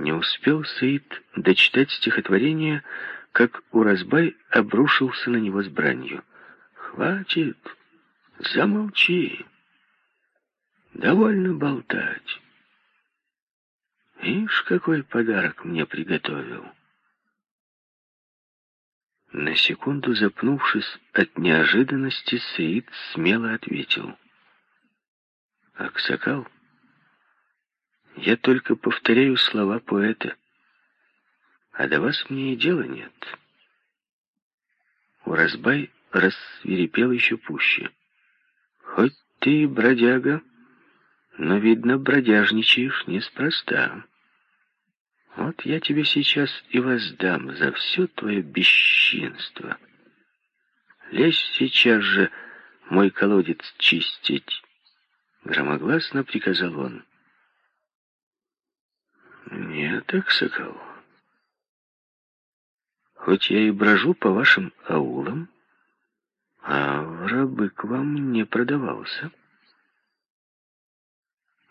Не успел Саид дочитать стихотворение, как Уразбай обрушился на него с бранью. «Хватит! Замолчи! Довольно болтать! Ишь, какой подарок мне приготовил!» На секунду запнувшись от неожиданности, Саид смело ответил. «Аксакал, я только повторяю слова поэта, а до вас мне и дела нет». Уразбай рассверепел еще пуще. «Хоть ты и бродяга, но, видно, бродяжничаешь неспроста». Вот я тебе сейчас и воздам за все твое бесчинство. Лезь сейчас же мой колодец чистить. Громогласно приказал он. Нет, Аксакал. Хоть я и брожу по вашим аулам, а в рабы к вам не продавался.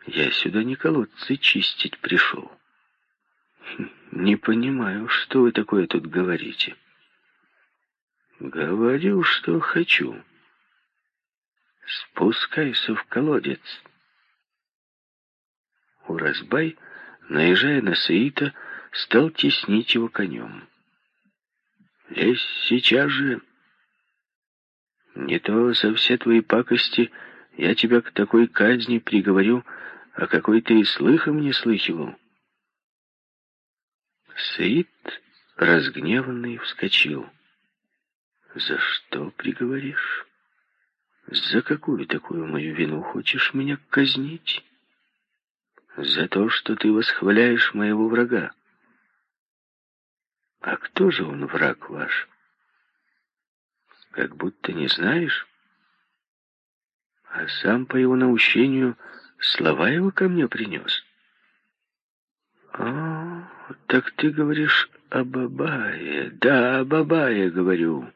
Я сюда не колодцы чистить пришел. «Не понимаю, что вы такое тут говорите?» «Говорю, что хочу. Спускайся в колодец». Уразбай, наезжая на Саита, стал теснить его конем. «Лезь сейчас же! Не то за все твои пакости я тебя к такой казни приговорю, а какой ты и слыхом не слыхивал». Саид, разгневанный, вскочил. «За что приговоришь? За какую такую мою вину хочешь меня казнить? За то, что ты восхваляешь моего врага. А кто же он, враг ваш? Как будто не знаешь? А сам по его наущению слова его ко мне принес». «А, так ты говоришь о Бабае?» «Да, о Бабае говорю.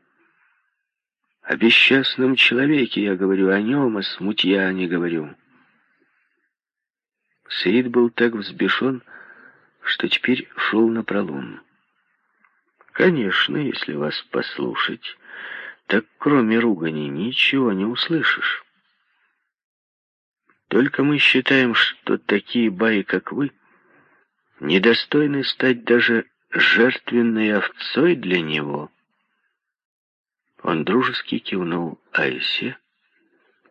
О бесчестном человеке я говорю, о нем, о смутьяне говорю». Саид был так взбешен, что теперь шел на пролом. «Конечно, если вас послушать, так кроме ругани ничего не услышишь. Только мы считаем, что такие баи, как вы, — недостойны стать даже жертвенной овцой для него. Он дружески кивнул Айсе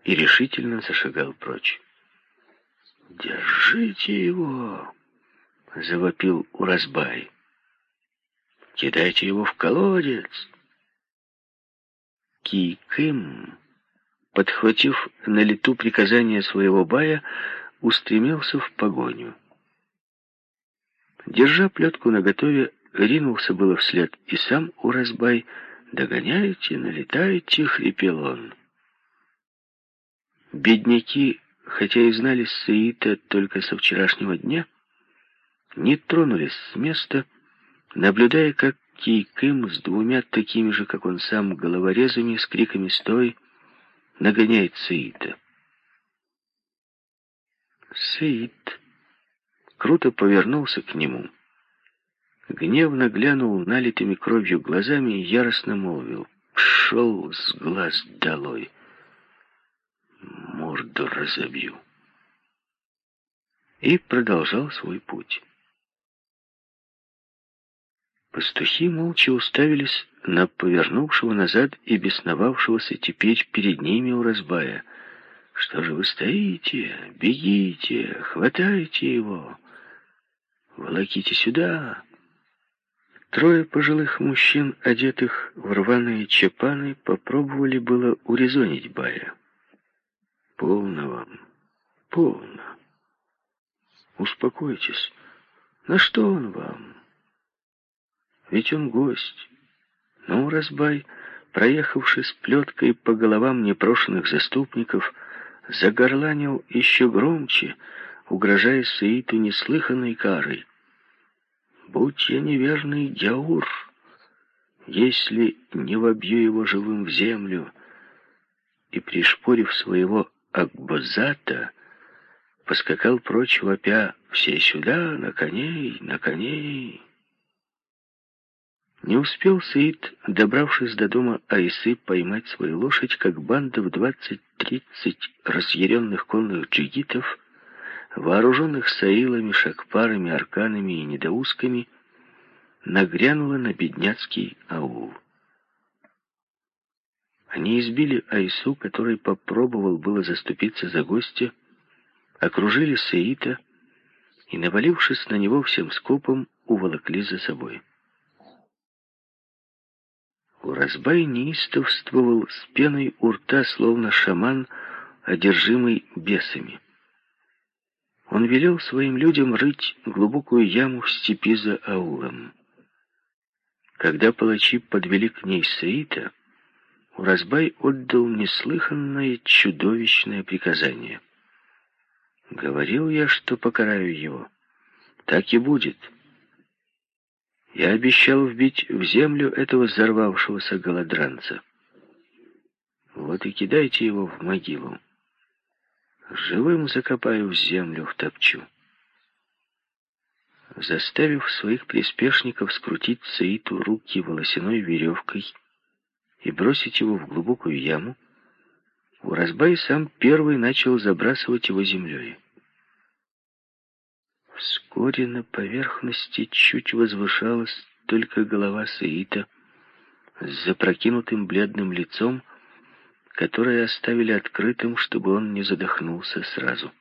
и решительно зашагал прочь. «Держите его!» — завопил Уразбай. «Кидайте его в колодец!» Кикым, подхватив на лету приказание своего бая, устремился в погоню. Держа плетку наготове, ринулся было вслед и сам Уразбай. «Догоняйте, налетайте!» — хрипел он. Бедняки, хотя и знали Саита только со вчерашнего дня, не тронулись с места, наблюдая, как Кейкым с двумя такими же, как он сам, головорезами с криками «Стой!» нагоняет Саита. Саид круто повернулся к нему, гневно глянул налитыми кровью глазами и яростно молвил «Пшел с глаз долой! Морду разобью!» И продолжал свой путь. Пастухи молча уставились на повернувшего назад и бесновавшегося теперь перед ними у разбая. «Что же вы стоите? Бегите! Хватайте его!» «Волоките сюда!» Трое пожилых мужчин, одетых в рваные чепаны, попробовали было урезонить Бая. «Полно вам, полно. Успокойтесь. На что он вам? Ведь он гость. Ну, Разбай, проехавший с плеткой по головам непрошенных заступников, загорланил еще громче — угрожая Саиту неслыханной карой. «Будь я неверный Дяур, если не вобью его живым в землю и, пришпорив своего Акбазата, поскакал прочь вопя «Все сюда, на коней, на коней!» Не успел Саид, добравшись до дома Айсы, поймать свою лошадь, как банда в двадцать-тридцать разъяренных конных джигитов, вооруженных саилами, шакпарами, арканами и недоусками, нагрянула на бедняцкий аул. Они избили Айсу, который попробовал было заступиться за гостя, окружили Саита и, навалившись на него всем скопом, уволокли за собой. Уразбай неистовствовал с пеной у рта, словно шаман, одержимый бесами. Он велел своим людям рыть глубокую яму в степи за аулом. Когда палачи подвели к ней Саита, Уразбай отдал неслыханное чудовищное приказание. «Говорил я, что покараю его. Так и будет». Я обещал вбить в землю этого взорвавшегося голодранца. Вот и кидайте его в могилу. Живым закопаю в землю, втопчу. Заставив своих приспешников скрутить Саиту руки волосяной веревкой и бросить его в глубокую яму, Уразбай сам первый начал забрасывать его землей. Вскоре на поверхности чуть возвышалась только голова Саита с запрокинутым бледным лицом, которое оставили открытым, чтобы он не задохнулся сразу.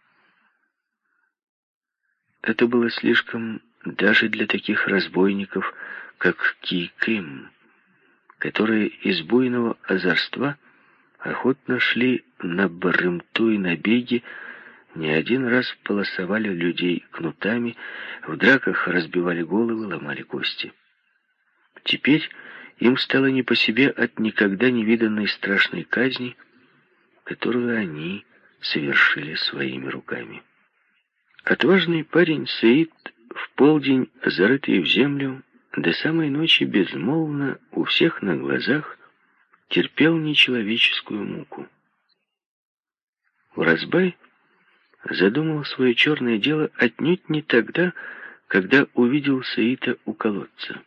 Это было слишком даже для таких разбойников, как Киким, которые из буйного озорства охотно шли на Барымту и набеги, не один раз полосовали людей кнутами, в драках разбивали головы, ломали кости. Теперь им стало не по себе от никогда не виданной страшной казни, которую они совершили своими руками. Отважный парень Саид в полдень, зарытый в землю, до самой ночи безмолвно у всех на глазах терпел нечеловеческую муку. Уразбай задумал свое черное дело отнюдь не тогда, когда увидел Саита у колодца.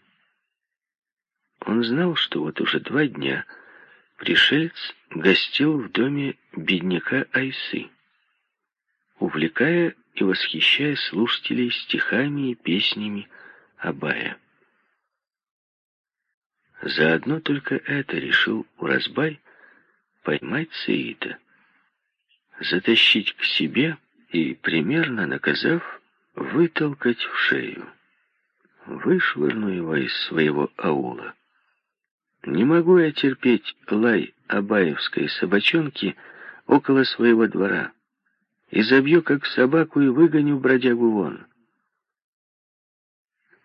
Он знал, что вот уже два дня пришелец гостил в доме бедняка Айсы, увлекая и восхищая слушателей стихами и песнями Абая. Заодно только это решил Уразбай поймать Саита, затащить к себе и, примерно наказав, вытолкать в шею. Вышвырну его из своего аула. Не могу я терпеть лай абаевской собачонки около своего двора. И забью, как собаку, и выгоню бродягу вон.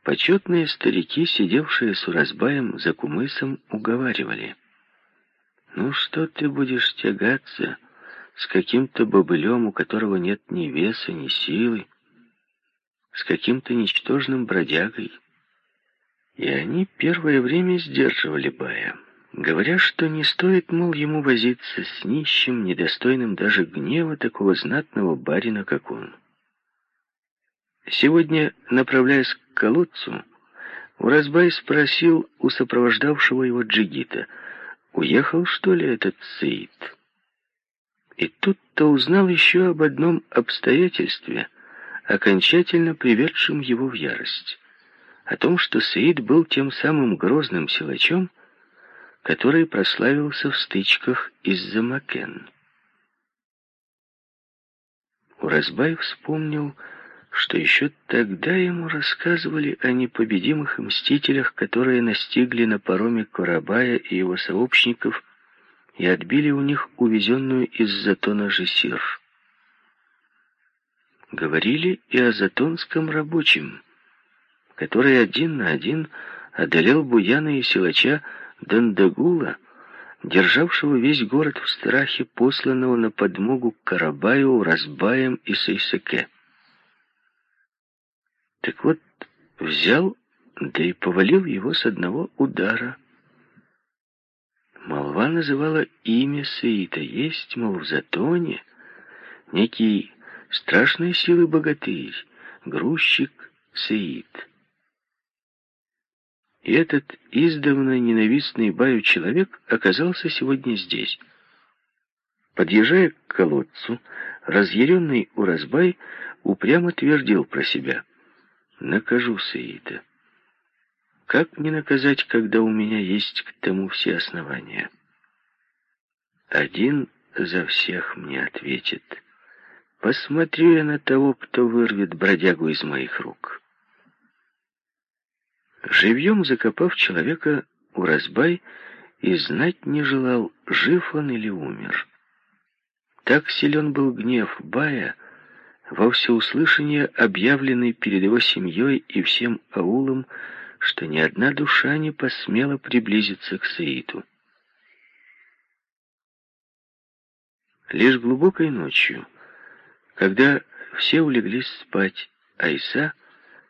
Почетные старики, сидевшие с Уразбаем за кумысом, уговаривали. «Ну что ты будешь тягаться?» с каким-то бобылем, у которого нет ни веса, ни силы, с каким-то ничтожным бродягой. И они первое время сдерживали Бая, говоря, что не стоит, мол, ему возиться с нищим, недостойным даже гнева такого знатного барина, как он. Сегодня, направляясь к колодцу, Уразбай спросил у сопровождавшего его джигита, «Уехал, что ли, этот Саид?» И тут-то узнал еще об одном обстоятельстве, окончательно приведшем его в ярость. О том, что Саид был тем самым грозным силачом, который прославился в стычках из-за Макен. Уразбай вспомнил, что еще тогда ему рассказывали о непобедимых мстителях, которые настигли на пароме Карабая и его сообщников и отбили у них увезенную из Затона Жесир. Говорили и о затонском рабочем, который один на один одолел Буяна и силача Дандагула, державшего весь город в страхе, посланного на подмогу Карабаю, Разбаем и Сейсаке. Так вот, взял, да и повалил его с одного удара — Молва называла имя Саита. Есть, мол, в Затоне некий страшной силы богатырь, грузчик Сеид. И этот издавна ненавистный Баю человек оказался сегодня здесь. Подъезжая к колодцу, разъяренный Уразбай упрямо твердил про себя. «Накажу Саида. Как не наказать, когда у меня есть к тому все основания?» Один за всех мне ответит. Посмотрю я на того, кто вырвет бродягу из моих рук. Живьем закопав человека, Уразбай и знать не желал, жив он или умер. Так силен был гнев Бая, во всеуслышание объявленный перед его семьей и всем аулом, что ни одна душа не посмела приблизиться к Саиду. Лишь глубокой ночью, когда все улеглись спать, Айса,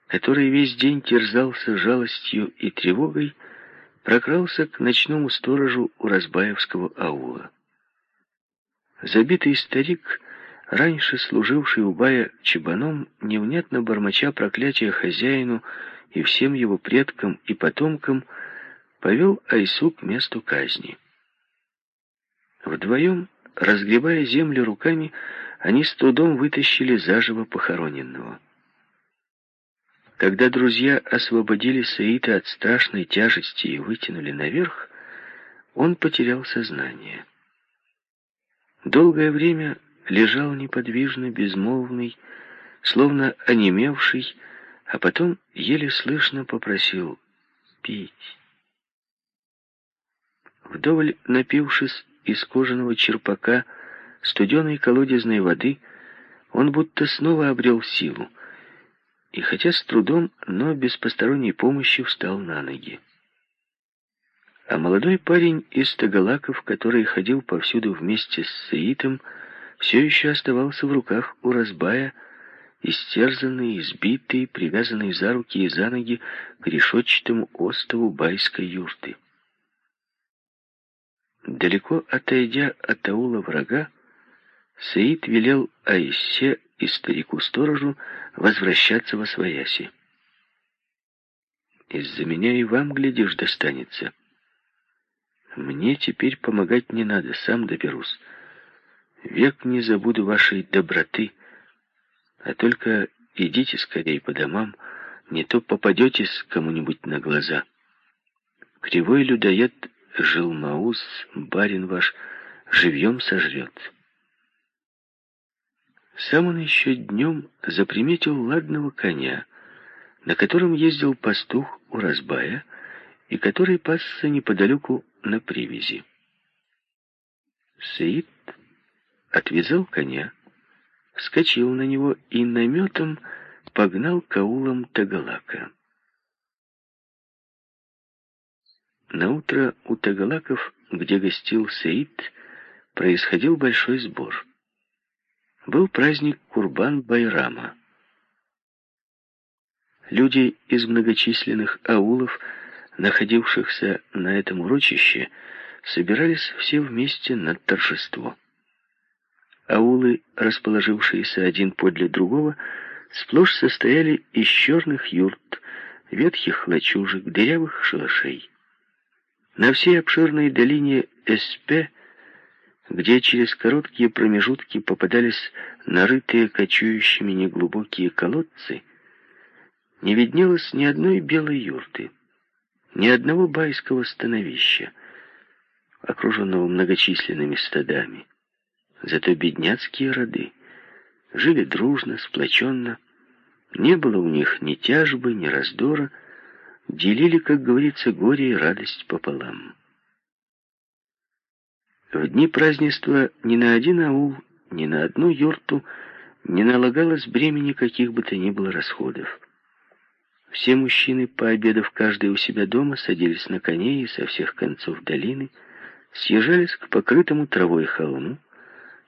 который весь день терзался жалостью и тревогой, прокрался к ночному сторожу у Разбаевского аула. Забитый старик, раньше служивший у Бая чебаном, невнятно бормоча проклятия хозяину и всем его предкам и потомкам, повел Айсу к месту казни. Вдвоем Разгребая землю руками, они с трудом вытащили заживо похороненного. Когда друзья освободили Саита от страшной тяжести и вытянули наверх, он потерял сознание. Долгое время лежал неподвижно, безмолвный, словно онемевший, а потом еле слышно попросил пить. Вдоволь напившись, из кожаного черпака студеной колодезной воды, он будто снова обрел силу. И хотя с трудом, но без посторонней помощи встал на ноги. А молодой парень из Тагалаков, который ходил повсюду вместе с Саитом, все еще оставался в руках у разбая, истерзанный, избитый, привязанный за руки и за ноги к решетчатому остову байской юрты. Далеко отойдя от аула врага, Саид велел Аисе и старику-сторожу возвращаться во свояси. «Из-за меня и вам, глядишь, достанется. Мне теперь помогать не надо, сам доберусь. Век не забуду вашей доброты, а только идите скорее по домам, не то попадетесь кому-нибудь на глаза. Кривой людоед жил Маус, барин ваш, живьем сожрет. Сам он еще днем заприметил ладного коня, на котором ездил пастух у разбая и который пасся неподалеку на привязи. Саид отвязал коня, вскочил на него и наметом погнал к аулам Тагалака. На утро у Тагалаков, где гостил Саид, происходил большой сбор. Был праздник Курбан-Байрама. Люди из многочисленных аулов, находившихся на этом урочище, собирались все вместе на торжество. Аулы, расположившиеся один подле другого, сплошь состояли из черных юрт, ветхих лачужек, дырявых шалашей. На всей обширной долине СП, где через короткие промежутки попадались нарытые кочующими неглубокие колодцы, не виднелось ни одной белой юрты, ни одного байского становища, окруженного многочисленными стадами. Зато бедняцкие роды жили дружно, сплоченно, не было у них ни тяжбы, ни раздора, делили, как говорится, горе и радость пополам. В дни празднества ни на один аул, ни на одну юрту не налагалось бремени каких бы то ни было расходов. Все мужчины, пообедав каждый у себя дома, садились на коней со всех концов долины съезжались к покрытому травой холму,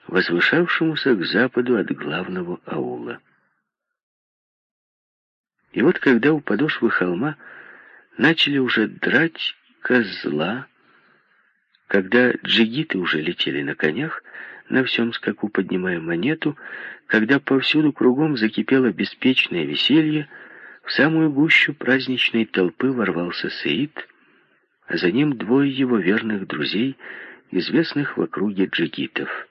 возвышавшемуся к западу от главного аула. И вот когда у подошвы холма начали уже драть козла. Когда джигиты уже летели на конях, на всем скаку поднимая монету, когда повсюду кругом закипело беспечное веселье, в самую гущу праздничной толпы ворвался Саид, а за ним двое его верных друзей, известных в округе джигитов.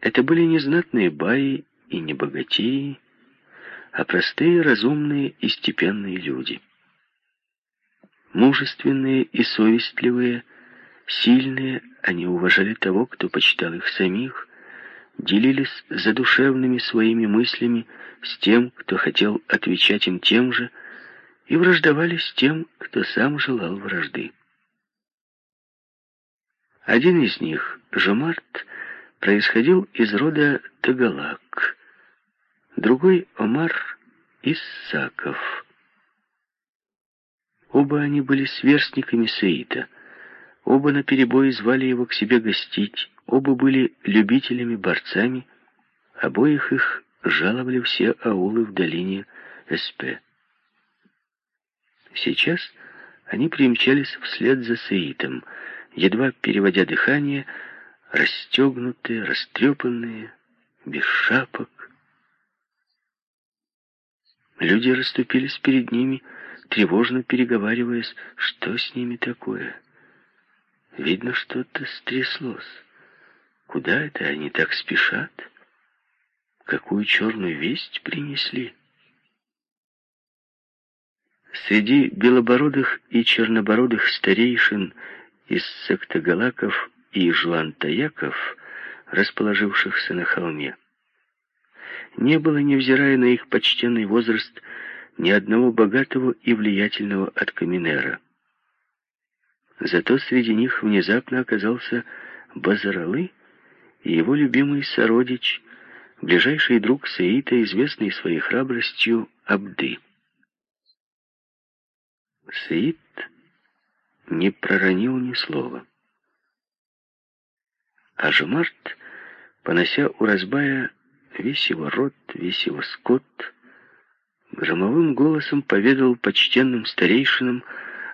Это были не знатные баи и не богатеи, а простые, разумные и степенные люди. Мужественные и совестливые, сильные, они уважали того, кто почитал их самих, делились задушевными своими мыслями с тем, кто хотел отвечать им тем же, и враждовали с тем, кто сам желал вражды. Один из них, Жомарт, происходил из рода Тагалак, другой — Омар из Саков. Оба они были сверстниками Саита, оба наперебой звали его к себе гостить, оба были любителями-борцами, обоих их жаловали все аулы в долине СП. Сейчас они примчались вслед за Саитом, едва переводя дыхание, расстегнутые, растрепанные, без шапок. Люди расступились перед ними, тревожно переговариваясь, что с ними такое. Видно, что-то стряслось. Куда это они так спешат? Какую черную весть принесли? Среди белобородых и чернобородых старейшин из сектогалаков и жуантаяков, расположившихся на холме, не было, невзирая на их почтенный возраст, ни одного богатого и влиятельного от Каминера. Зато среди них внезапно оказался Базаралы и его любимый сородич, ближайший друг Саита, известный своей храбростью Абды. Саид не проронил ни слова. А Жумарт, понося у разбая весь его род, весь его скот, громовым голосом поведал почтенным старейшинам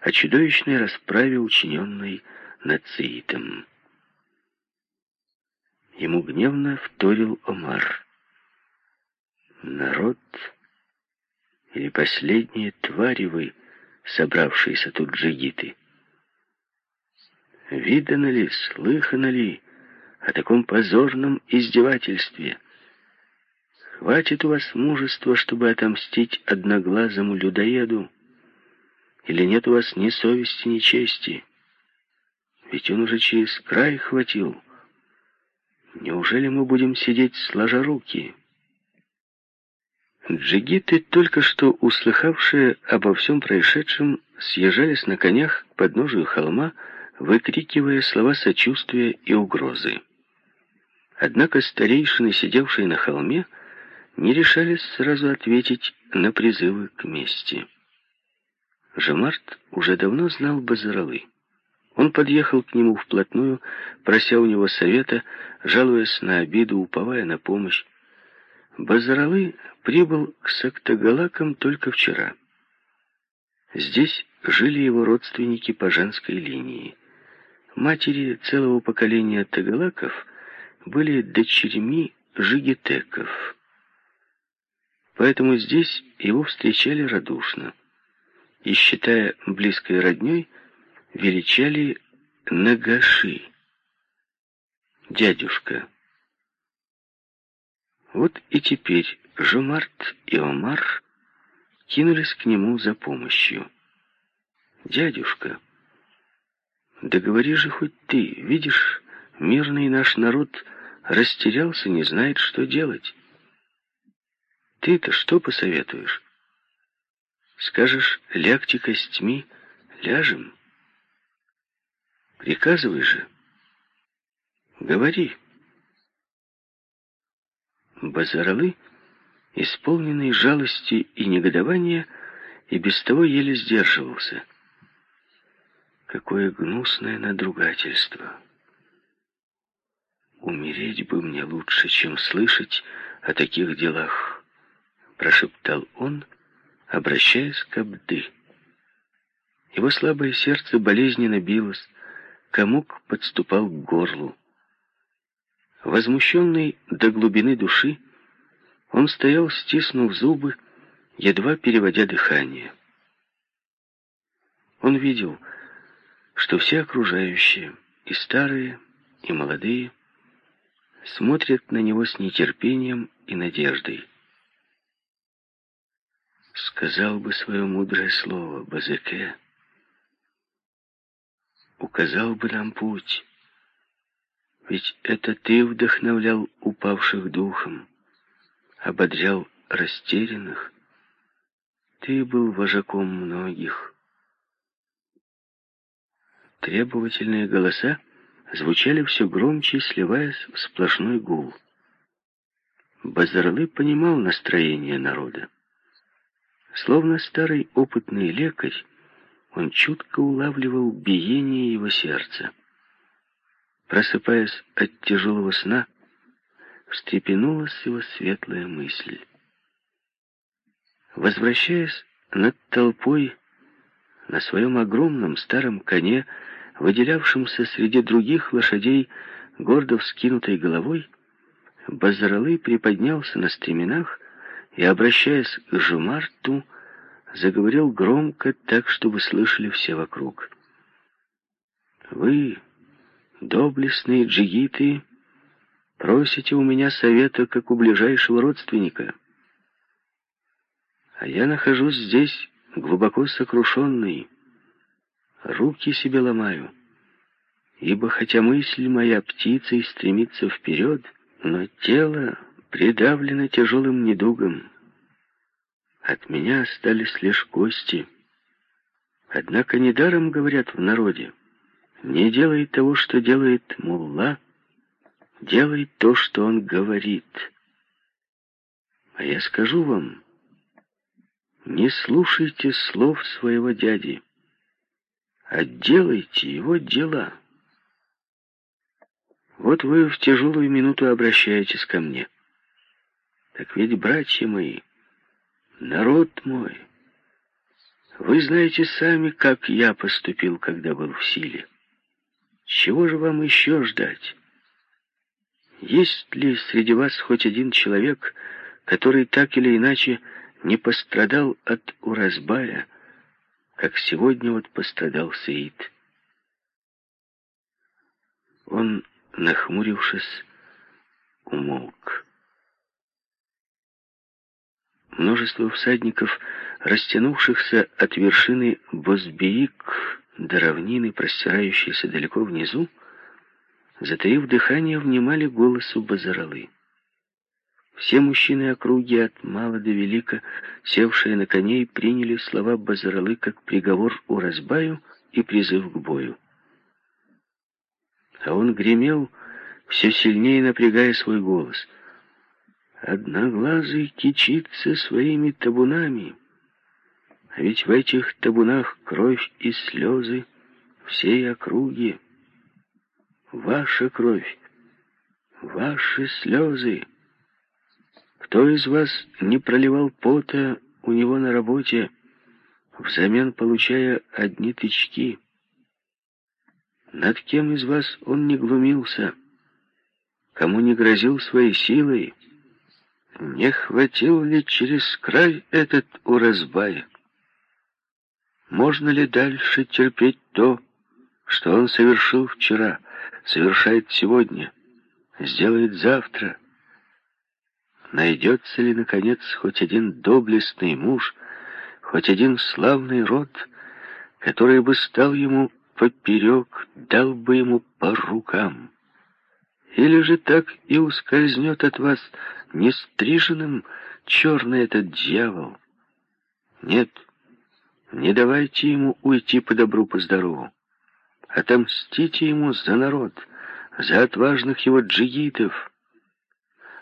о чудовищной расправе, учиненной над Саитом. Ему гневно вторил Омар. «Народ или последние твари вы, собравшиеся тут джигиты? Видано ли, слыхано ли о таком позорном издевательстве?» Хватит у вас мужества, чтобы отомстить одноглазому людоеду? Или нет у вас ни совести, ни чести? Ведь он уже через край хватил. Неужели мы будем сидеть сложа руки? Джигиты, только что услыхавшие обо всем происшедшем, съезжались на конях к подножию холма, выкрикивая слова сочувствия и угрозы. Однако старейшины, сидевшие на холме, не решались сразу ответить на призывы к мести. Жемарт уже давно знал Базаралы. Он подъехал к нему вплотную, прося у него совета, жалуясь на обиду, уповая на помощь. Базаралы прибыл к Сактагалакам только вчера. Здесь жили его родственники по женской линии. Матери целого поколения тагалаков были дочерьми жигитеков. Поэтому здесь его встречали радушно. И, считая близкой родней, величали Нагаши, дядюшка. Вот и теперь Жомарт и Омар кинулись к нему за помощью. «Дядюшка, да говори же хоть ты, видишь, мирный наш народ растерялся, не знает, что делать». Ты-то что посоветуешь? Скажешь, лягте костьми, ляжем? Приказывай же. Говори. Базаралы, исполненный жалости и негодования, и без того еле сдерживался. Какое гнусное надругательство! Умереть бы мне лучше, чем слышать о таких делах прошептал он, обращаясь к Абды. Его слабое сердце болезненно билось, комок подступал к горлу. Возмущенный до глубины души, он стоял, стиснув зубы, едва переводя дыхание. Он видел, что все окружающие, и старые, и молодые, смотрят на него с нетерпением и надеждой. Сказал бы свое мудрое слово Базеке, указал бы нам путь, ведь это ты вдохновлял упавших духом, ободрял растерянных, ты был вожаком многих. Требовательные голоса звучали все громче, сливаясь в сплошной гул. Базарлы понимал настроение народа. Словно старый опытный лекарь, он чутко улавливал биение его сердца. Просыпаясь от тяжелого сна, встрепенулась его светлая мысль. Возвращаясь над толпой на своем огромном старом коне, выделявшемся среди других лошадей гордо вскинутой головой, Базаралы приподнялся на стременах и, обращаясь к Жумарту, заговорил громко, так, чтобы слышали все вокруг. «Вы, доблестные джигиты, просите у меня совета, как у ближайшего родственника. А я нахожусь здесь глубоко сокрушенный, руки себе ломаю, ибо хотя мысль моя птицей стремится вперед, но тело придавлено тяжелым недугом. От меня остались лишь кости. Однако недаром говорят в народе, не делай того, что делает мулла, делай то, что он говорит. А я скажу вам, не слушайте слов своего дяди, а делайте его дела. Вот вы в тяжелую минуту обращаетесь ко мне. Так ведь, братья мои, народ мой, вы знаете сами, как я поступил, когда был в силе. Чего же вам еще ждать? Есть ли среди вас хоть один человек, который так или иначе не пострадал от Уразбая, как сегодня вот пострадал Саид? Он, нахмурившись, умолк. Множество всадников, растянувшихся от вершины Бозбеик до равнины, простирающейся далеко внизу, затаив дыхание, внимали голосу Базаралы. Все мужчины округи от мала до велика, севшие на коней, приняли слова Базаралы как приговор Уразбаю и призыв к бою. А он гремел, все сильнее напрягая свой голос. Одноглазый кичится своими табунами, а ведь в этих табунах кровь и слезы всей округи. Ваша кровь, ваши слезы. Кто из вас не проливал пота у него на работе, взамен получая одни тычки? Над кем из вас он не глумился? Кому не грозил своей силой? Не хватил ли через край этот уразбай? Можно ли дальше терпеть то, что он совершил вчера, совершает сегодня, сделает завтра? Найдется ли, наконец, хоть один доблестный муж, хоть один славный род, который бы стал ему поперек, дал бы ему по рукам. Или же так и ускользнет от вас нестриженным черный этот дьявол. Нет, не давайте ему уйти по добру, по здорову. Отомстите ему за народ, за отважных его джигитов.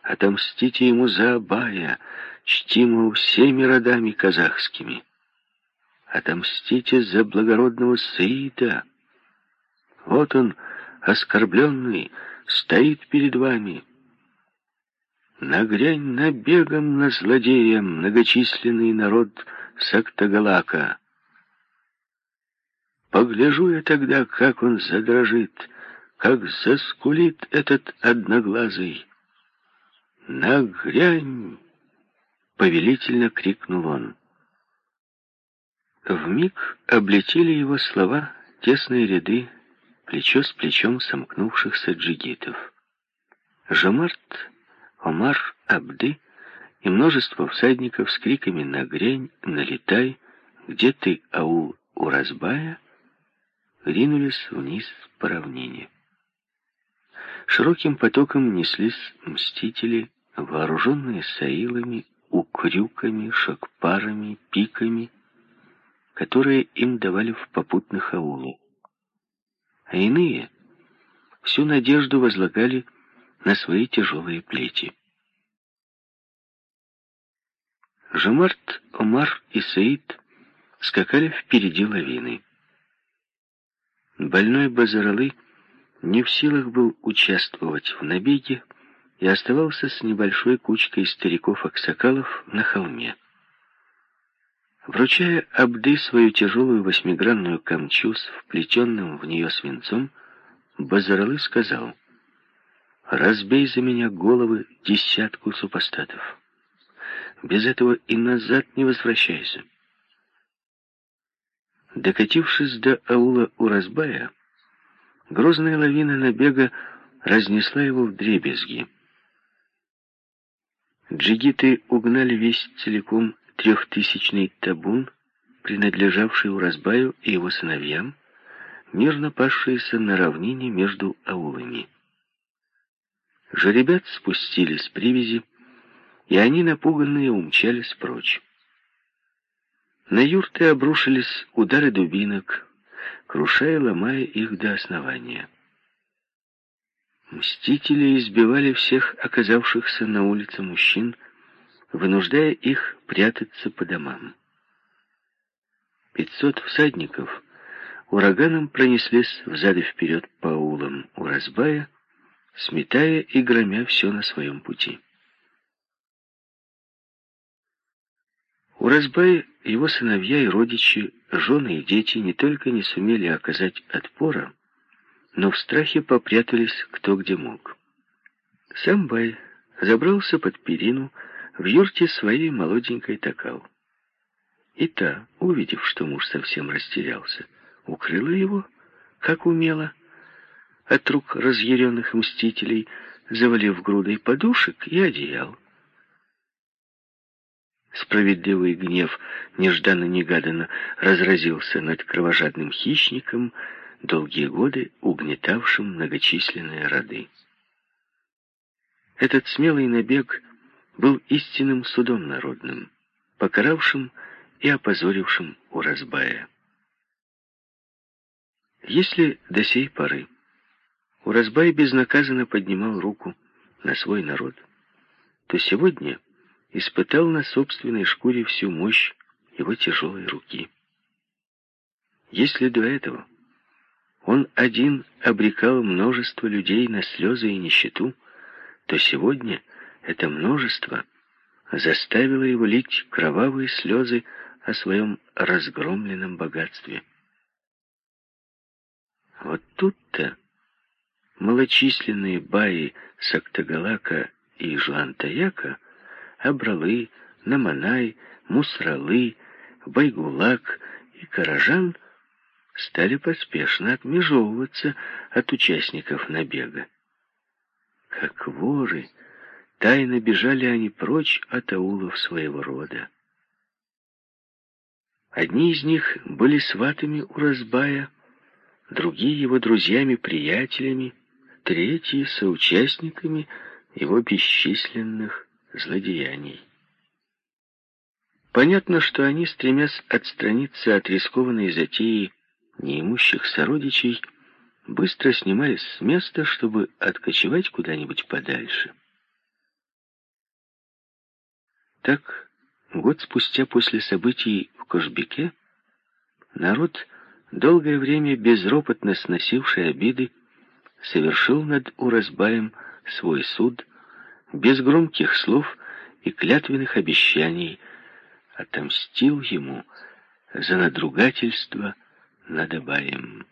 Отомстите ему за Абая, чтимого всеми родами казахскими. Отомстите за благородного Саида. Вот он, оскорбленный, стоит перед вами. Нагрянь набегом на злодея многочисленный народ Сактагалака. Погляжу я тогда, как он задрожит, как заскулит этот одноглазый. «Нагрянь!» — повелительно крикнул он. Вмиг облетели его слова тесные ряды, плечо с плечом сомкнувшихся джигитов. Жамарт, Омар, Абды и множество всадников с криками «Нагрянь! Налетай! Где ты, аул Уразбая?» ринулись вниз по равнине. Широким потоком неслись мстители, вооруженные саилами, укрюками, шакпарами, пиками, которые им давали в попутных аулах. А иные всю надежду возлагали на свои тяжелые плети. Жамарт, Омар и Саид скакали впереди лавины. Больной Базаралы не в силах был участвовать в набеге и оставался с небольшой кучкой стариков-аксакалов на холме. Вручая Абды свою тяжелую восьмигранную камчу с вплетенным в нее свинцом, Базаралы сказал, «Разбей за меня головы десятку супостатов. Без этого и назад не возвращайся». Докатившись до аула Уразбая, грозная лавина набега разнесла его в дребезги. Джигиты угнали весь целиком трехтысячный табун, принадлежавший Уразбаю и его сыновьям, мирно пасшиеся на равнине между аулами. Жеребят спустили с привязи, и они, напуганные, умчались прочь. На юрты обрушились удары дубинок, крушая и ломая их до основания. Мстители избивали всех оказавшихся на улице мужчин, вынуждая их прятаться по домам. Пятьсот всадников ураганом пронеслись взад и вперед по аулам Уразбая, сметая и громя все на своем пути. Уразбай, его сыновья и родичи, жены и дети не только не сумели оказать отпора, но в страхе попрятались кто где мог. Сам Бай забрался под перину в юрте своей молоденькой такал. И та, увидев, что муж совсем растерялся, укрыла его, как умела, от рук разъяренных мстителей, завалив грудой подушек и одеял. Справедливый гнев нежданно-негаданно разразился над кровожадным хищником, долгие годы угнетавшим многочисленные роды. Этот смелый набег был истинным судом народным, покаравшим и опозорившим Уразбая. Если до сей поры Уразбай безнаказанно поднимал руку на свой народ, то сегодня испытал на собственной шкуре всю мощь его тяжелой руки. Если до этого он один обрекал множество людей на слезы и нищету, то сегодня это множество заставило его лить кровавые слезы о своем разгромленном богатстве. Вот тут-то малочисленные баи Сактагалака и Жуантаяка, Абралы, Наманай, Мусралы, Байгулак и Каражан стали поспешно отмежевываться от участников набега. Как воры, тайно бежали они прочь от аулов своего рода. Одни из них были сватами у разбая, другие его друзьями-приятелями, третьи — соучастниками его бесчисленных злодеяний. Понятно, что они, стремясь отстраниться от рискованной затеи неимущих сородичей, быстро снимались с места, чтобы откочевать куда-нибудь подальше. Так, год спустя после событий в Кошбеке, народ, долгое время безропотно сносивший обиды, совершил над Уразбаем свой суд, без громких слов и клятвенных обещаний, отомстил ему за надругательство над Абаем.